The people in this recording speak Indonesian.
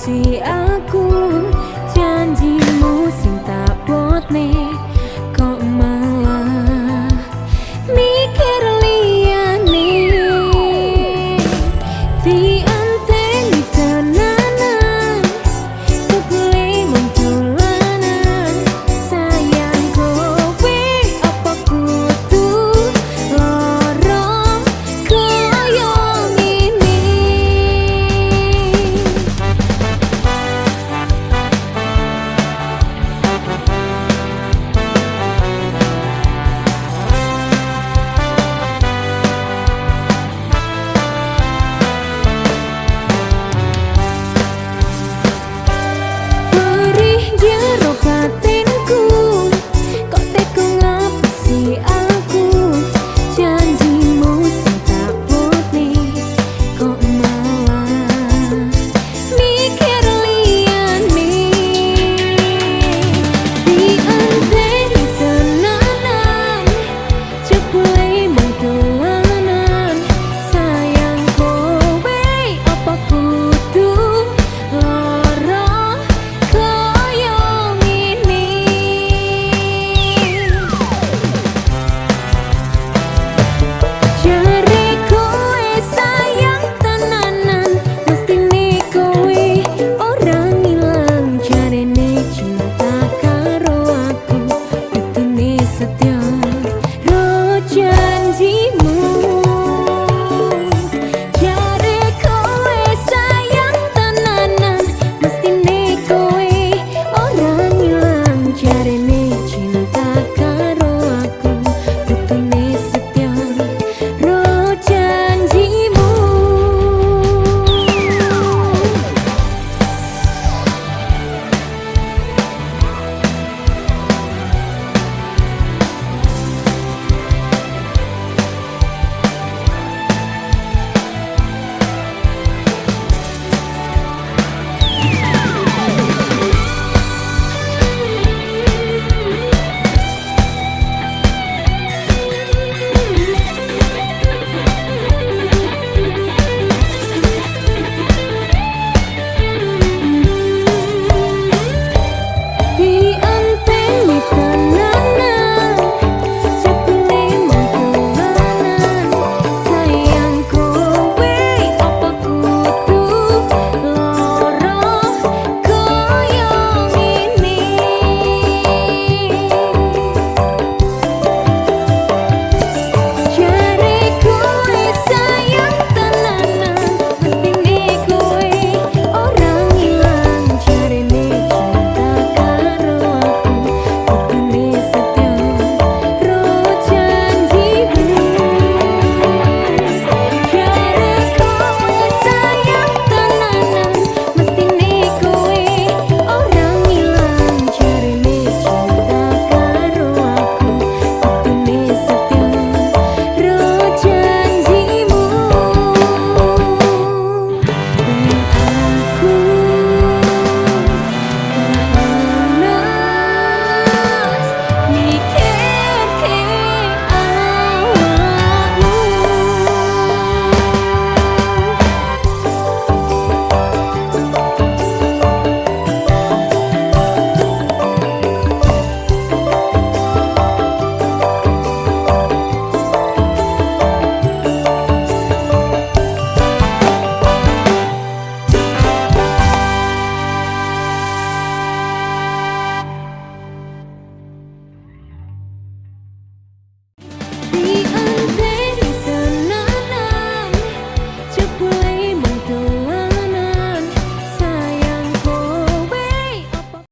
kasih aku.